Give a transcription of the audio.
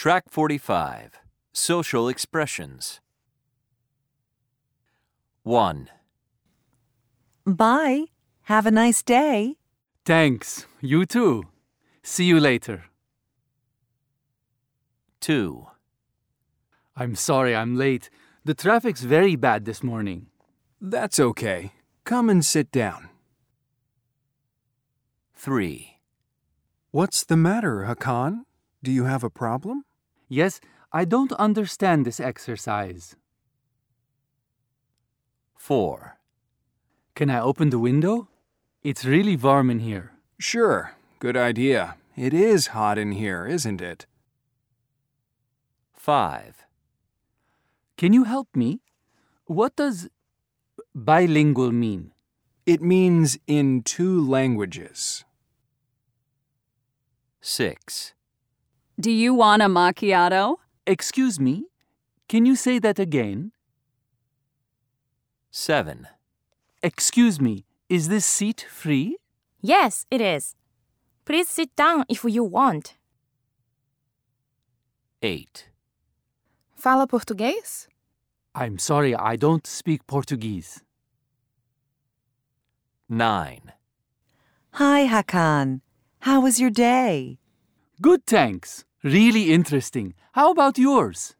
Track 45 Social Expressions 1, Bye. Have a nice day. Thanks. You too. See you later. 2, I'm sorry I'm late. The traffic's very bad this morning. That's okay. Come and sit down. 3, What's the matter, Hakan? Do you have a problem? Yes, I don't understand this exercise. 4, Can I open the window? It's really warm in here. Sure. Good idea. It is hot in here, isn't it? 5, Can you help me? What does bilingual mean? It means in two languages. 6, Do you want a macchiato? Excuse me? Can you say that again? 7, Excuse me, is this seat free? Yes, it is. Please sit down if you want. 8, Fala português? I'm sorry, I don't speak Portuguese. 9, Hi, Hakan. How was your day? Good, thanks. Really interesting. How about yours?